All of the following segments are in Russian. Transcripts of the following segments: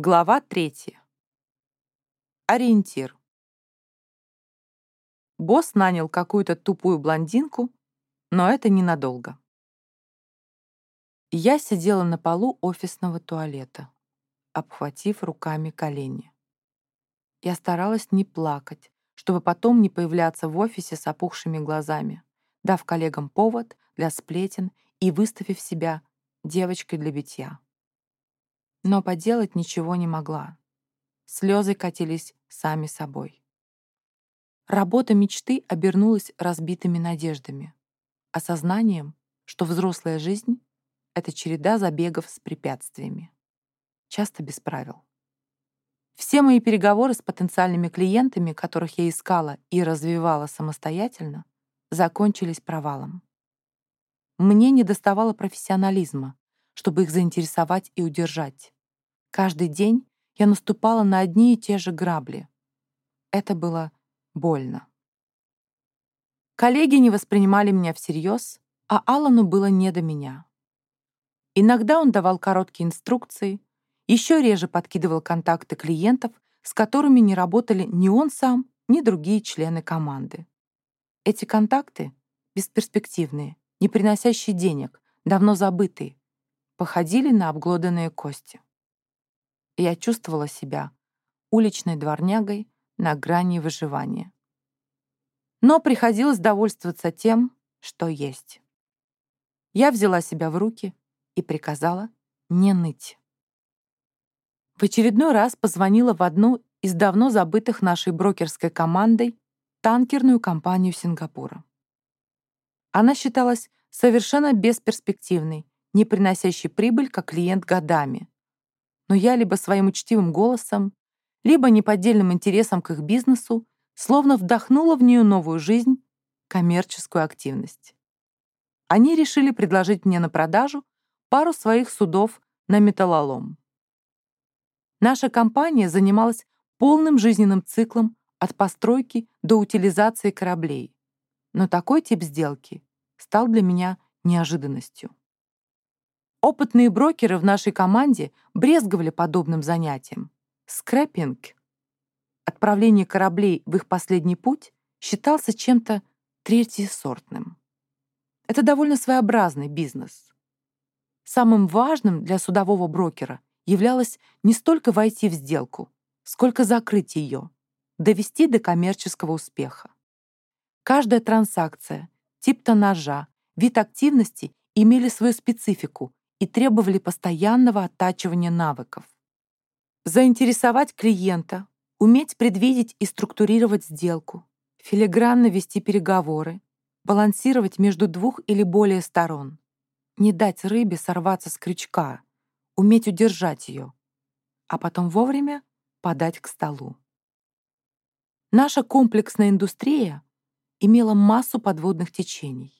Глава третья. Ориентир. Босс нанял какую-то тупую блондинку, но это ненадолго. Я сидела на полу офисного туалета, обхватив руками колени. Я старалась не плакать, чтобы потом не появляться в офисе с опухшими глазами, дав коллегам повод для сплетен и выставив себя девочкой для битья. Но поделать ничего не могла. Слезы катились сами собой. Работа мечты обернулась разбитыми надеждами, осознанием, что взрослая жизнь — это череда забегов с препятствиями, часто без правил. Все мои переговоры с потенциальными клиентами, которых я искала и развивала самостоятельно, закончились провалом. Мне недоставало профессионализма, чтобы их заинтересовать и удержать. Каждый день я наступала на одни и те же грабли. Это было больно. Коллеги не воспринимали меня всерьез, а Алану было не до меня. Иногда он давал короткие инструкции, еще реже подкидывал контакты клиентов, с которыми не работали ни он сам, ни другие члены команды. Эти контакты, бесперспективные, не приносящие денег, давно забытые, походили на обглоданные кости. Я чувствовала себя уличной дворнягой на грани выживания. Но приходилось довольствоваться тем, что есть. Я взяла себя в руки и приказала не ныть. В очередной раз позвонила в одну из давно забытых нашей брокерской командой танкерную компанию Сингапура. Она считалась совершенно бесперспективной не приносящий прибыль как клиент годами. Но я либо своим учтивым голосом, либо неподдельным интересом к их бизнесу словно вдохнула в нее новую жизнь, коммерческую активность. Они решили предложить мне на продажу пару своих судов на металлолом. Наша компания занималась полным жизненным циклом от постройки до утилизации кораблей. Но такой тип сделки стал для меня неожиданностью. Опытные брокеры в нашей команде брезговали подобным занятием. Скрэпинг, отправление кораблей в их последний путь, считался чем-то третьесортным. Это довольно своеобразный бизнес. Самым важным для судового брокера являлось не столько войти в сделку, сколько закрыть ее, довести до коммерческого успеха. Каждая транзакция, тип тоннажа, вид активности имели свою специфику и требовали постоянного оттачивания навыков. Заинтересовать клиента, уметь предвидеть и структурировать сделку, филигранно вести переговоры, балансировать между двух или более сторон, не дать рыбе сорваться с крючка, уметь удержать ее, а потом вовремя подать к столу. Наша комплексная индустрия имела массу подводных течений.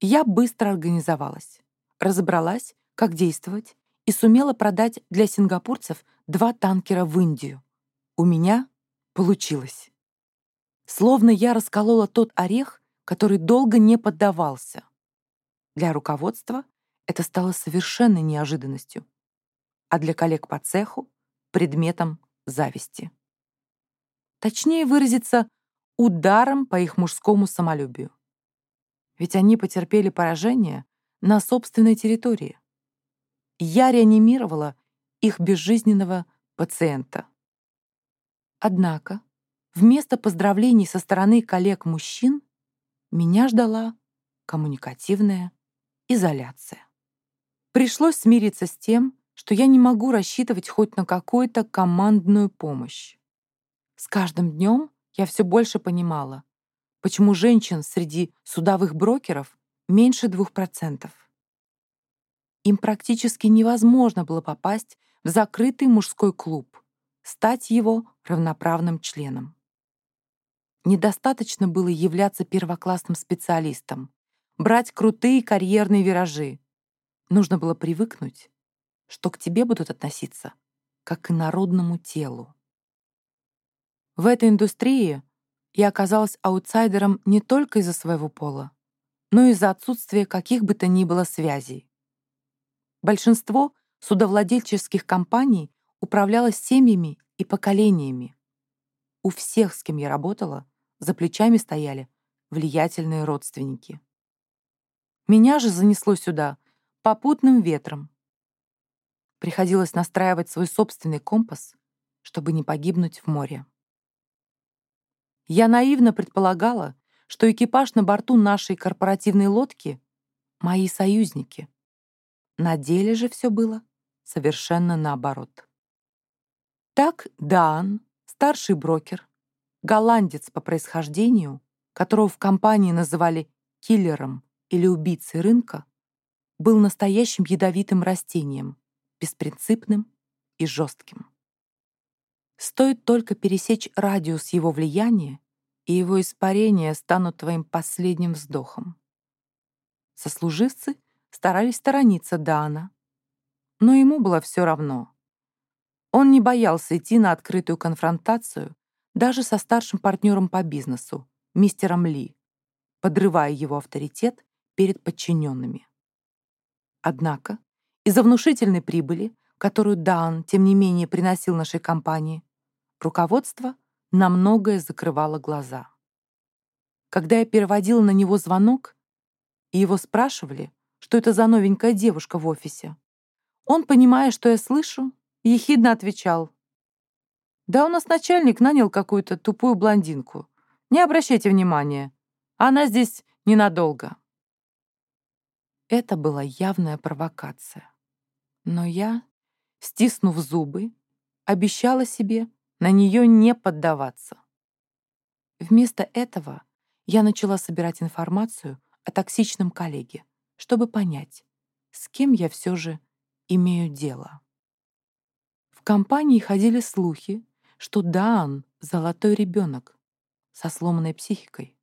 Я быстро организовалась разобралась, как действовать, и сумела продать для сингапурцев два танкера в Индию. У меня получилось. Словно я расколола тот орех, который долго не поддавался. Для руководства это стало совершенной неожиданностью, а для коллег по цеху — предметом зависти. Точнее выразиться, ударом по их мужскому самолюбию. Ведь они потерпели поражение на собственной территории. Я реанимировала их безжизненного пациента. Однако, вместо поздравлений со стороны коллег-мужчин, меня ждала коммуникативная изоляция. Пришлось смириться с тем, что я не могу рассчитывать хоть на какую-то командную помощь. С каждым днем я все больше понимала, почему женщин среди судовых брокеров меньше двух процентов. Им практически невозможно было попасть в закрытый мужской клуб, стать его равноправным членом. Недостаточно было являться первоклассным специалистом, брать крутые карьерные виражи. Нужно было привыкнуть, что к тебе будут относиться как к народному телу. В этой индустрии я оказалась аутсайдером не только из-за своего пола, но из-за отсутствия каких бы то ни было связей. Большинство судовладельческих компаний управляла семьями и поколениями. У всех, с кем я работала, за плечами стояли влиятельные родственники. Меня же занесло сюда попутным ветром. Приходилось настраивать свой собственный компас, чтобы не погибнуть в море. Я наивно предполагала, что экипаж на борту нашей корпоративной лодки — мои союзники. На деле же все было совершенно наоборот. Так Дан, старший брокер, голландец по происхождению, которого в компании называли киллером или убийцей рынка, был настоящим ядовитым растением, беспринципным и жестким. Стоит только пересечь радиус его влияния, и его испарения станут твоим последним вздохом. Сослуживцы старались сторониться Дана, но ему было все равно. Он не боялся идти на открытую конфронтацию даже со старшим партнером по бизнесу, мистером Ли, подрывая его авторитет перед подчиненными. Однако из-за внушительной прибыли, которую Дан, тем не менее, приносил нашей компании, руководство на многое закрывало глаза. Когда я переводила на него звонок, и его спрашивали, что это за новенькая девушка в офисе, он, понимая, что я слышу, ехидно отвечал. «Да у нас начальник нанял какую-то тупую блондинку. Не обращайте внимания. Она здесь ненадолго». Это была явная провокация. Но я, стиснув зубы, обещала себе на нее не поддаваться. Вместо этого я начала собирать информацию о токсичном коллеге, чтобы понять, с кем я все же имею дело. В компании ходили слухи, что Даан — золотой ребенок со сломанной психикой,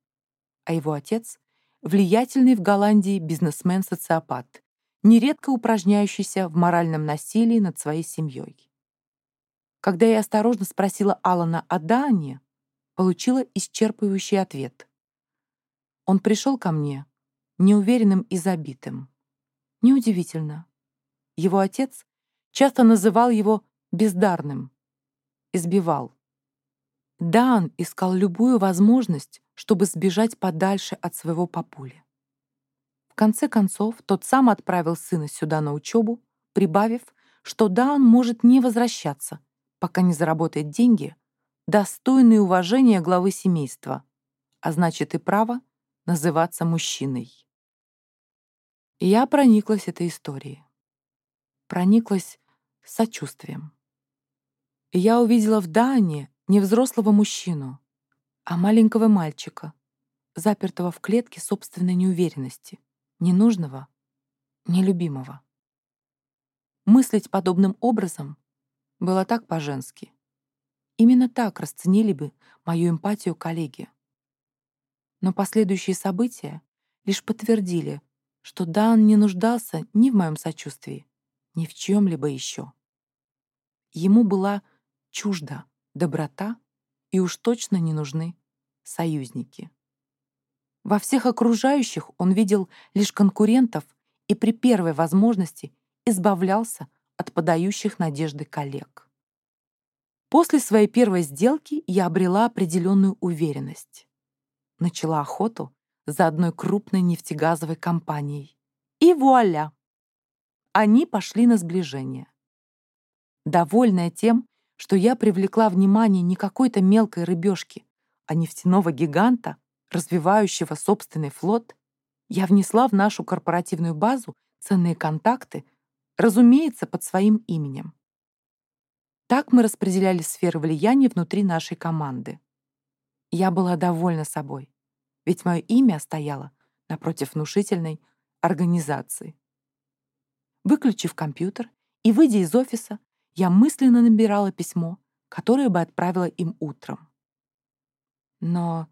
а его отец — влиятельный в Голландии бизнесмен-социопат, нередко упражняющийся в моральном насилии над своей семьей. Когда я осторожно спросила Алана о Даане, получила исчерпывающий ответ. Он пришел ко мне неуверенным и забитым. Неудивительно. Его отец часто называл его бездарным, избивал. Дан искал любую возможность, чтобы сбежать подальше от своего папули. В конце концов, тот сам отправил сына сюда на учебу, прибавив, что Дан может не возвращаться, пока не заработает деньги, достойные уважения главы семейства, а значит и право называться мужчиной. Я прониклась этой историей прониклась сочувствием. я увидела в Дане не взрослого мужчину, а маленького мальчика, запертого в клетке собственной неуверенности, ненужного, нелюбимого. Мыслить подобным образом было так по-женски. Именно так расценили бы мою эмпатию коллеги. Но последующие события лишь подтвердили, что Дан не нуждался ни в моем сочувствии, ни в чем-либо еще. Ему была чужда доброта и уж точно не нужны союзники. Во всех окружающих он видел лишь конкурентов и при первой возможности избавлялся от подающих надежды коллег. После своей первой сделки я обрела определенную уверенность. Начала охоту за одной крупной нефтегазовой компанией. И вуаля! они пошли на сближение. Довольная тем, что я привлекла внимание не какой-то мелкой рыбешки, а нефтяного гиганта, развивающего собственный флот, я внесла в нашу корпоративную базу ценные контакты, разумеется, под своим именем. Так мы распределяли сферы влияния внутри нашей команды. Я была довольна собой, ведь мое имя стояло напротив внушительной организации. Выключив компьютер и выйдя из офиса, я мысленно набирала письмо, которое бы отправила им утром. Но,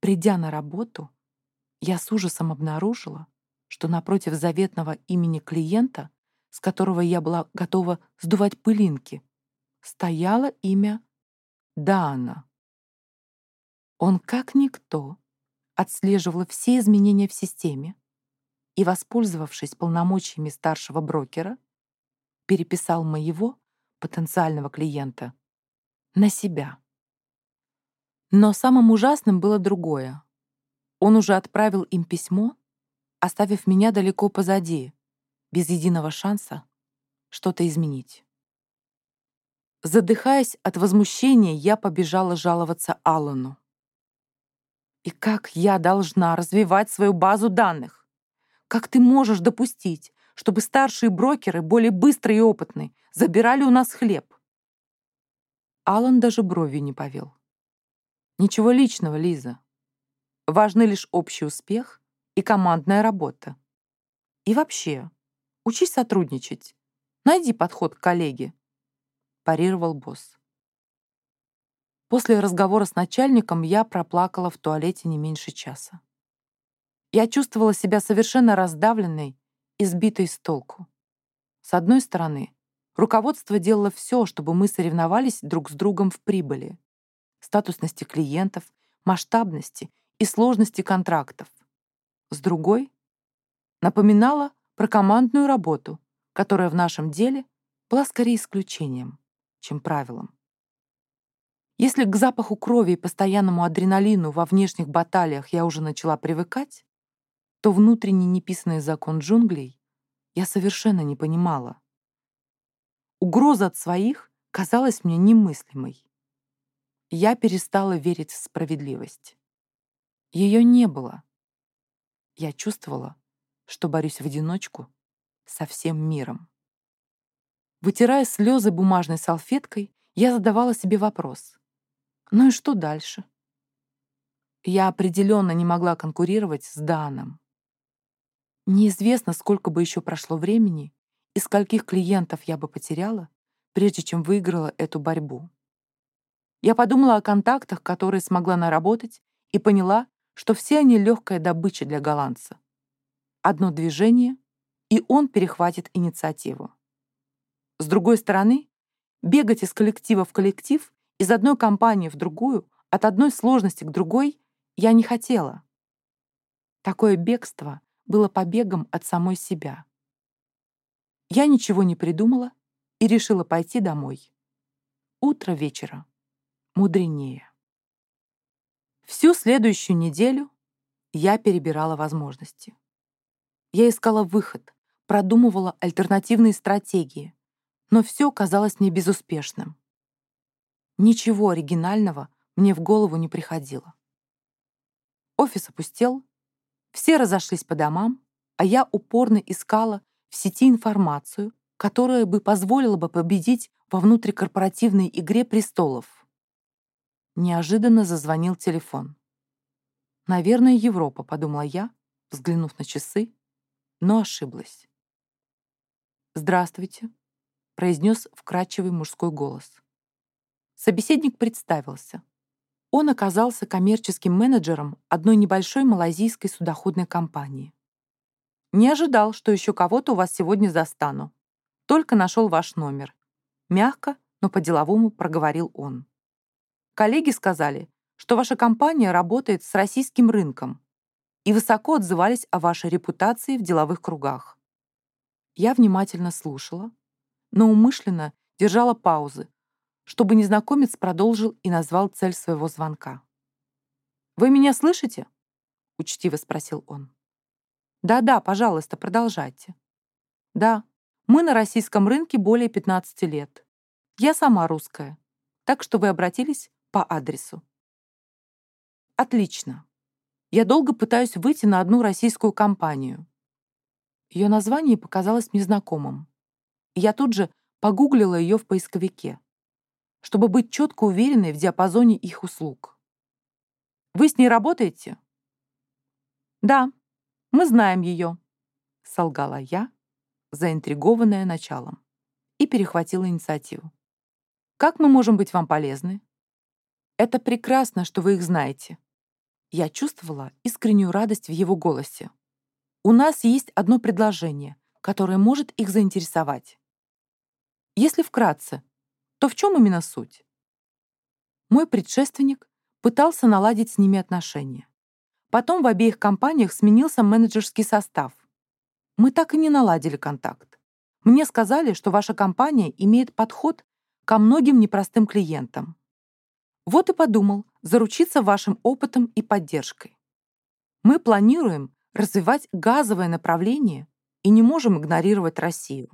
придя на работу, я с ужасом обнаружила, что напротив заветного имени клиента, с которого я была готова сдувать пылинки, стояло имя Дана. Он, как никто, отслеживал все изменения в системе, и, воспользовавшись полномочиями старшего брокера, переписал моего потенциального клиента на себя. Но самым ужасным было другое. Он уже отправил им письмо, оставив меня далеко позади, без единого шанса что-то изменить. Задыхаясь от возмущения, я побежала жаловаться Аллану. И как я должна развивать свою базу данных? Как ты можешь допустить, чтобы старшие брокеры, более быстрые и опытные, забирали у нас хлеб? Аллан даже бровью не повел. Ничего личного, Лиза. Важны лишь общий успех и командная работа. И вообще, учись сотрудничать. Найди подход к коллеге, парировал босс. После разговора с начальником я проплакала в туалете не меньше часа. Я чувствовала себя совершенно раздавленной и сбитой с толку. С одной стороны, руководство делало все, чтобы мы соревновались друг с другом в прибыли статусности клиентов, масштабности и сложности контрактов. С другой, напоминала про командную работу, которая в нашем деле была скорее исключением, чем правилом. Если к запаху крови и постоянному адреналину во внешних баталиях я уже начала привыкать, то внутренний неписанный закон джунглей я совершенно не понимала. Угроза от своих казалась мне немыслимой я перестала верить в справедливость. Ее не было. Я чувствовала, что борюсь в одиночку со всем миром. Вытирая слезы бумажной салфеткой, я задавала себе вопрос. Ну и что дальше? Я определенно не могла конкурировать с Даном. Неизвестно, сколько бы еще прошло времени и скольких клиентов я бы потеряла, прежде чем выиграла эту борьбу. Я подумала о контактах, которые смогла наработать, и поняла, что все они легкая добыча для голландца. Одно движение, и он перехватит инициативу. С другой стороны, бегать из коллектива в коллектив, из одной компании в другую, от одной сложности к другой я не хотела. Такое бегство было побегом от самой себя. Я ничего не придумала и решила пойти домой. Утро вечера мудренее. Всю следующую неделю я перебирала возможности. Я искала выход, продумывала альтернативные стратегии, но все казалось мне безуспешным. Ничего оригинального мне в голову не приходило. Офис опустел, все разошлись по домам, а я упорно искала в сети информацию, которая бы позволила бы победить во внутрикорпоративной игре престолов. Неожиданно зазвонил телефон. «Наверное, Европа», — подумала я, взглянув на часы, но ошиблась. «Здравствуйте», — произнес вкрадчивый мужской голос. Собеседник представился. Он оказался коммерческим менеджером одной небольшой малазийской судоходной компании. «Не ожидал, что еще кого-то у вас сегодня застану. Только нашел ваш номер». Мягко, но по-деловому проговорил он. Коллеги сказали, что ваша компания работает с российским рынком и высоко отзывались о вашей репутации в деловых кругах. Я внимательно слушала, но умышленно держала паузы, чтобы незнакомец продолжил и назвал цель своего звонка. «Вы меня слышите?» — учтиво спросил он. «Да-да, пожалуйста, продолжайте». «Да, мы на российском рынке более 15 лет. Я сама русская, так что вы обратились по адресу. Отлично. Я долго пытаюсь выйти на одну российскую компанию. Ее название показалось мне знакомым. я тут же погуглила ее в поисковике, чтобы быть четко уверенной в диапазоне их услуг. Вы с ней работаете? Да, мы знаем ее, солгала я, заинтригованная началом, и перехватила инициативу. Как мы можем быть вам полезны? Это прекрасно, что вы их знаете. Я чувствовала искреннюю радость в его голосе. У нас есть одно предложение, которое может их заинтересовать. Если вкратце, то в чем именно суть? Мой предшественник пытался наладить с ними отношения. Потом в обеих компаниях сменился менеджерский состав. Мы так и не наладили контакт. Мне сказали, что ваша компания имеет подход, ко многим непростым клиентам. Вот и подумал заручиться вашим опытом и поддержкой. Мы планируем развивать газовое направление и не можем игнорировать Россию.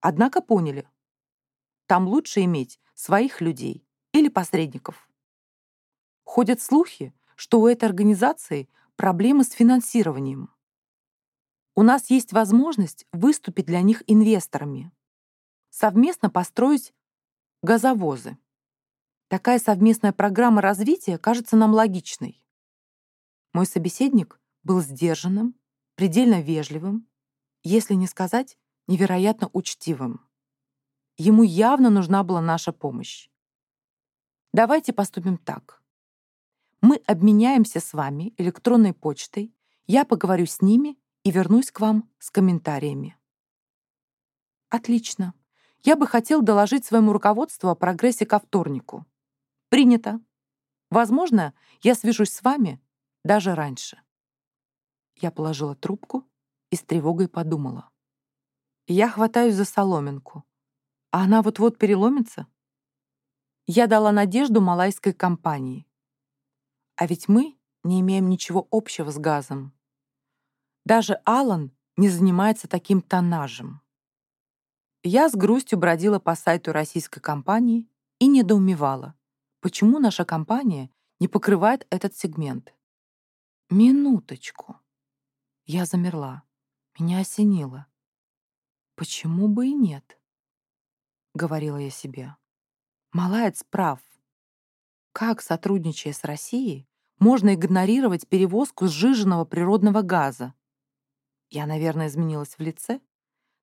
Однако поняли, там лучше иметь своих людей или посредников. Ходят слухи, что у этой организации проблемы с финансированием. У нас есть возможность выступить для них инвесторами, совместно построить газовозы. Такая совместная программа развития кажется нам логичной. Мой собеседник был сдержанным, предельно вежливым, если не сказать невероятно учтивым. Ему явно нужна была наша помощь. Давайте поступим так. Мы обменяемся с вами электронной почтой, я поговорю с ними и вернусь к вам с комментариями. Отлично. Я бы хотел доложить своему руководству о прогрессе ко вторнику. Принято. Возможно, я свяжусь с вами даже раньше. Я положила трубку и с тревогой подумала. Я хватаюсь за соломинку. А она вот-вот переломится? Я дала надежду малайской компании. А ведь мы не имеем ничего общего с газом. Даже Алан не занимается таким тоннажем. Я с грустью бродила по сайту российской компании и недоумевала, почему наша компания не покрывает этот сегмент. Минуточку. Я замерла. Меня осенило. Почему бы и нет? Говорила я себе. Малаец прав. Как, сотрудничая с Россией, можно игнорировать перевозку сжиженного природного газа, я, наверное, изменилась в лице.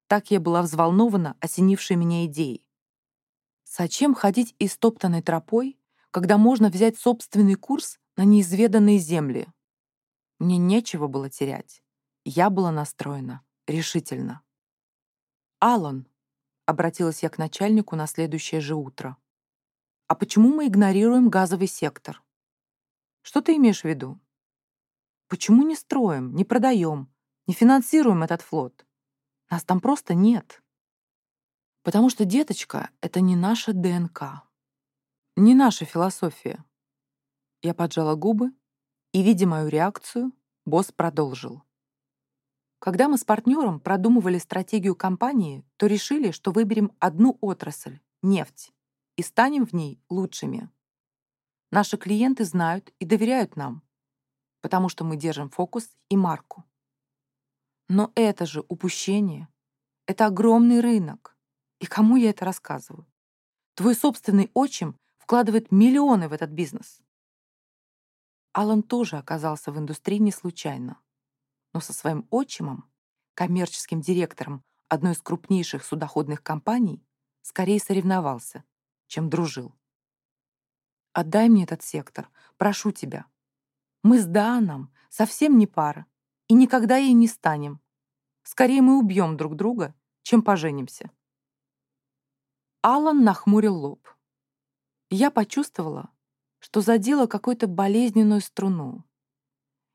Так я была взволнована, осенившей меня идеей. Зачем ходить истоптанной тропой, когда можно взять собственный курс на неизведанные земли? Мне нечего было терять. Я была настроена решительно. «Алан», — обратилась я к начальнику на следующее же утро, «а почему мы игнорируем газовый сектор?» «Что ты имеешь в виду?» «Почему не строим, не продаем, не финансируем этот флот. Нас там просто нет. Потому что, деточка, это не наша ДНК. Не наша философия. Я поджала губы, и, видя мою реакцию, босс продолжил. Когда мы с партнером продумывали стратегию компании, то решили, что выберем одну отрасль — нефть, и станем в ней лучшими. Наши клиенты знают и доверяют нам, потому что мы держим фокус и марку. Но это же упущение. Это огромный рынок. И кому я это рассказываю? Твой собственный отчим вкладывает миллионы в этот бизнес. Алан тоже оказался в индустрии не случайно. Но со своим отчимом, коммерческим директором одной из крупнейших судоходных компаний, скорее соревновался, чем дружил. «Отдай мне этот сектор, прошу тебя. Мы с Дааном совсем не пара, и никогда ей не станем. Скорее мы убьем друг друга, чем поженимся. Алан нахмурил лоб. Я почувствовала, что задела какую-то болезненную струну.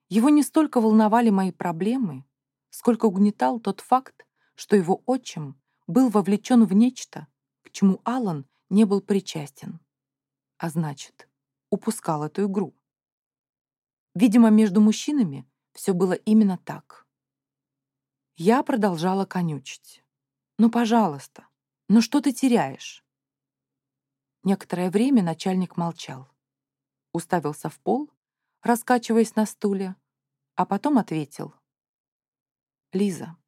Его не столько волновали мои проблемы, сколько угнетал тот факт, что его отчим был вовлечен в нечто, к чему Алан не был причастен. А значит, упускал эту игру. Видимо, между мужчинами все было именно так. Я продолжала конючить. «Ну, пожалуйста, ну что ты теряешь?» Некоторое время начальник молчал. Уставился в пол, раскачиваясь на стуле, а потом ответил. «Лиза,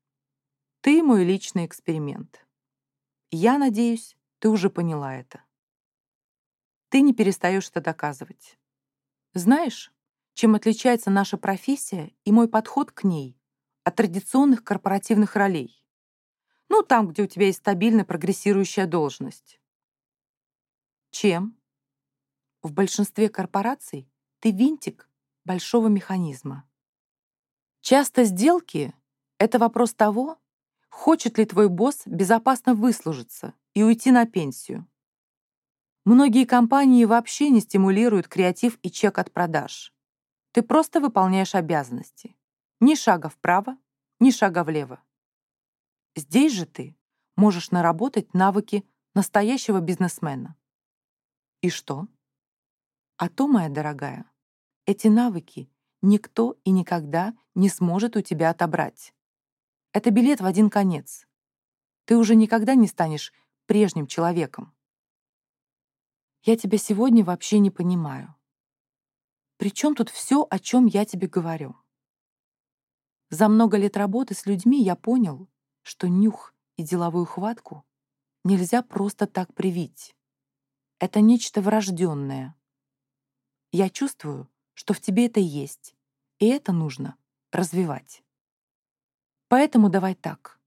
ты мой личный эксперимент. Я надеюсь, ты уже поняла это. Ты не перестаешь это доказывать. Знаешь, чем отличается наша профессия и мой подход к ней от традиционных корпоративных ролей. Ну, там, где у тебя есть стабильная прогрессирующая должность. Чем? В большинстве корпораций ты винтик большого механизма. Часто сделки — это вопрос того, хочет ли твой босс безопасно выслужиться и уйти на пенсию. Многие компании вообще не стимулируют креатив и чек от продаж. Ты просто выполняешь обязанности. Ни шага вправо, ни шага влево. Здесь же ты можешь наработать навыки настоящего бизнесмена. И что? А то, моя дорогая, эти навыки никто и никогда не сможет у тебя отобрать. Это билет в один конец. Ты уже никогда не станешь прежним человеком. Я тебя сегодня вообще не понимаю. Причем тут все, о чем я тебе говорю? За много лет работы с людьми я понял, что нюх и деловую хватку нельзя просто так привить. Это нечто врожденное. Я чувствую, что в тебе это есть, и это нужно развивать. Поэтому давай так.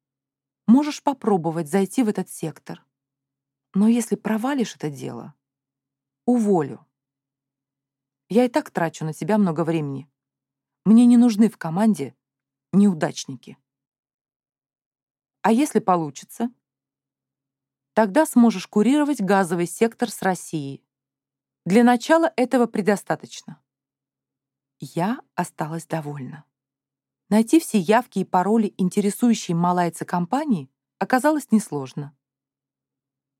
Можешь попробовать зайти в этот сектор. Но если провалишь это дело, уволю. Я и так трачу на тебя много времени. Мне не нужны в команде неудачники. А если получится? Тогда сможешь курировать газовый сектор с Россией. Для начала этого предостаточно. Я осталась довольна. Найти все явки и пароли, интересующие малайца компании, оказалось несложно.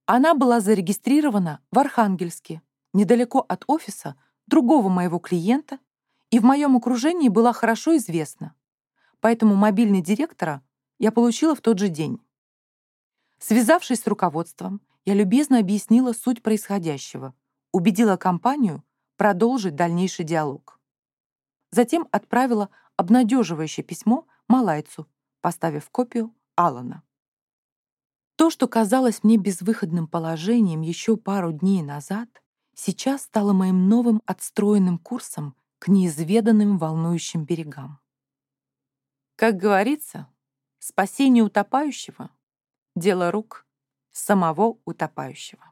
Она была зарегистрирована в Архангельске, недалеко от офиса другого моего клиента, и в моем окружении была хорошо известна поэтому мобильный директора я получила в тот же день. Связавшись с руководством, я любезно объяснила суть происходящего, убедила компанию продолжить дальнейший диалог. Затем отправила обнадеживающее письмо Малайцу, поставив копию Алана. То, что казалось мне безвыходным положением еще пару дней назад, сейчас стало моим новым отстроенным курсом к неизведанным волнующим берегам. Как говорится, спасение утопающего — дело рук самого утопающего.